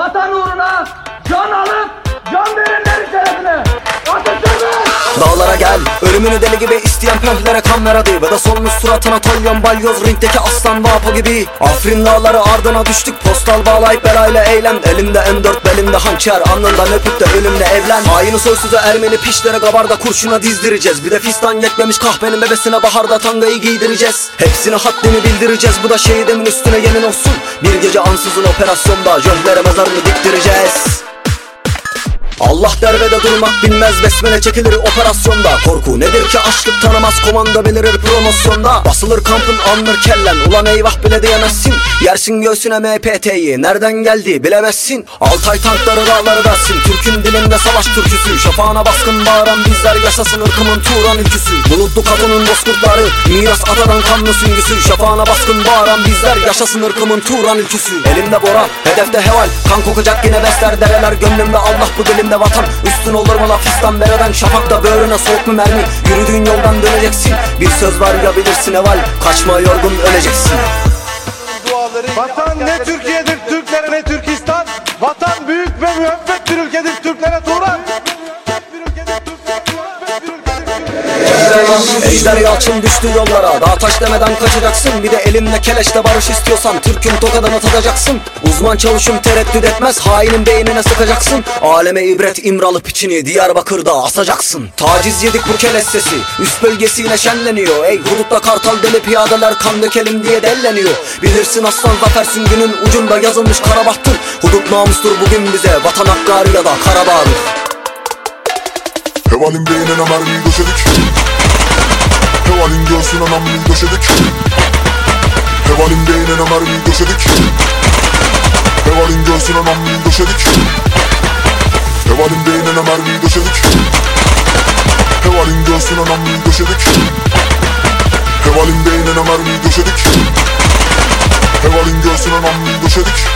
バタノー Dağlara gel. Ölümünü deli gibi isteyen pöhlere kan ver hadi Ve de solmuş suratına tolyon balyoz Ringdeki aslan vapo gibi. Afrin dağları ardına düştük. Postal bağlayıp belayla eylem. Elinde M4 belinde hançer. Alnından öpüp de ölümle evlen. Haini soysuzu Ermeni pişlere Gabarda kurşuna dizdireceğiz. Bir de fistan yekmemiş kahvenin bebesine Baharda tangayı giydireceğiz. Hepsine haddini bildireceğiz. Bu da şehidimin üstüne yemin olsun. Bir gece ansızın operasyonda Jönlere mezarını diktireceğiz Allah derbede durmak bilmez besmele çekilir operasyonda. Korku nedir ki açlık tanımaz komanda belirir promosyonda. Basılır kampın andır kellen. Ulan eyvah bile diyemezsin. Yersin göğsüne MPT'yi nereden geldi bilemezsin. Altay tankları dağları dersin. Türk'ün dilinde savaş türküsü. Şafağına baskın bağıran bizler yaşasın ırkımın Turan ülküsü. Bulutlu kadının bozkurtları Miras atadan kanlı süngüsü. Şafağına baskın bağıran bizler yaşasın ırkımın Turan ülküsü. Elimde bora hedefte heval. Kan kokacak yine besler dereler. Gönlümde Allah bu dilimde vatan. Üstün olur mu laf İslam bereden Şafakta böğrüne soğuk mu mermi? Yürüdüğün yoldan döneceksin. Bir söz var ya bilirsin eval. Kaçma yorgun öleceksin. Vatan ne Türkiye'dir Ejder Yalçın düştü yollara. Dağ taş demeden kaçacaksın. Bir de elimde keleşle barış istiyorsan Türk'ün tokadını tadacaksın Uzman çavuşum tereddüt etmez. Hainin beynine sıkacaksın. Aleme ibret İmralı piçini Diyarbakır'da asacaksın. Taciz yedik bu keleş sesi. Üst bölgesiyle şenleniyor. Ey hudutta kartal deli piyadeler Kan dökelim diye delleniyor. Bilirsin aslan zafer süngünün ucunda yazılmış karabahtır. Hudut namustur bugün bize. Vatan hakkari ya da Karabağ'dır Hevalin beynine mermiyi döşedik Hevalin göğsüne namluyu döşedik Hevalin beynine mermiyi döşedik Hevalin göğsüne namluyu döşedik Hevalin beynine mermiyi döşedik Hevalin göğsüne namluyu döşedik Hevalin beynine mermiyi döşedik Hevalin göğsüne namluyu döşedik